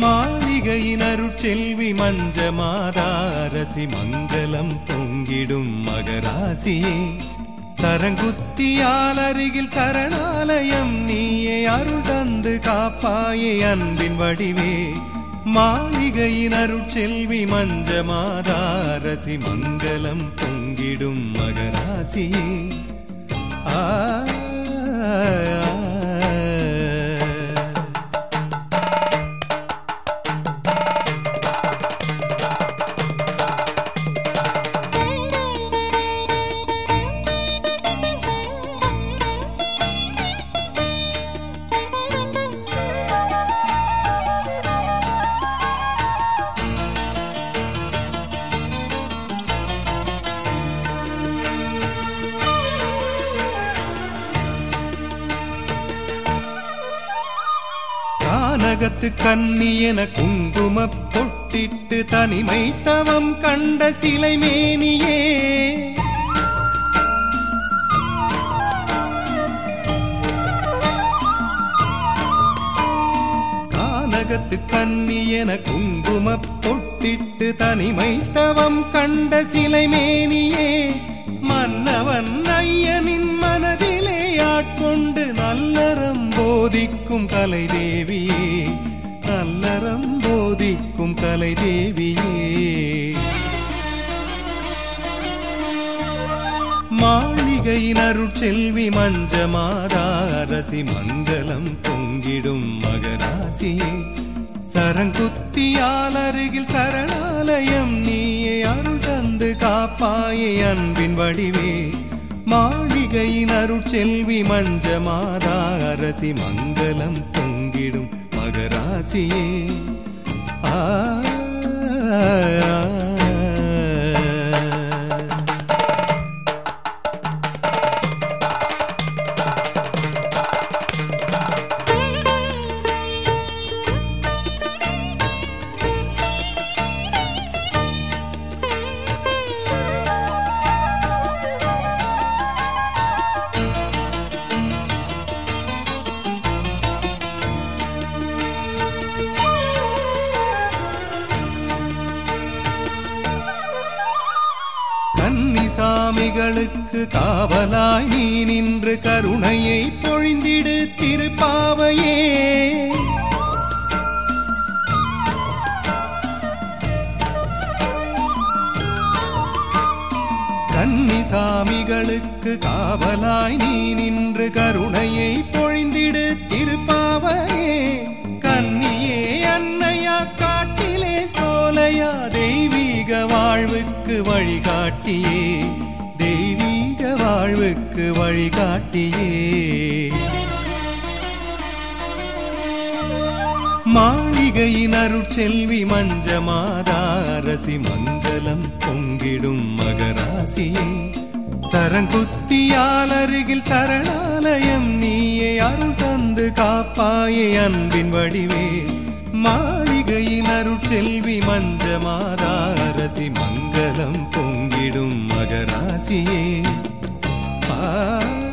மாளிகையின் அருட்செல்வி மஞ்ச மாதாரசி மங்களம் பொங்கிடும் மகராசியே சரங்குத்தியால் அருகில் சரணாலயம் நீயே அருள் தந்து காப்பாயே அன்பின் வடிவே. மாளிகையின் அருட்செல்வி மஞ்ச மாதாரசி மங்களம் பொங்கிடும் மகராசியே ஆ உலகத்து கன்னி என குங்கும பொட்டிட்டு தனிமை தவம் கண்ட சிலை மேனியே. கானகத்து கன்னி என குங்கும பொட்டிட்டு தனிமை தவம் கண்ட சிலை மேனியே. மன்னவன் ஐயனின் மனதிலே ஆட்கொண்டு நல்ல போதிக்கும் கலை தேவியே கல்லறம் போதிக்கும் கலை தேவியே மாளிகையின் அருட்செல்வி மஞ்ச மாதாரசி மங்களம் பொங்கிடும் மகராசியே சரங்குத்தியால் அருகில் சரணாலயம் நீயே அருள் தந்து காப்பாயே அன்பின் வடிவே. மாளிகையின் அருட்செல்வி மஞ்ச மாதா அரசி மங்களம் பொங்கிடும் மகராசியே. ஆ. பாவிகளுக்கு காவலாய் நீ நின்று கருணையை பொழிந்திடு திருப்பாவையே. கன்னிசாமிகளுக்கு காவலாய் நீ நின்று கருணையை பொழிந்திடு திருப்பாவையே. வாழ்வுக்கு வழிகாட்டியே. மாளிகையின் அருட்செல்வி மஞ்ச மாதாரசி மங்களம் பொங்கிடும் மகராசியே. சரங்குத்தியால் அருகில் சரணாலயம் நீயே அருள் தந்து காப்பாயே அன்பின் வடிவே. மாளிகையின் அருட்செல்வி மஞ்ச மாதாரசி மங்களம் பொங்கிடும் மகராசியே. ஆ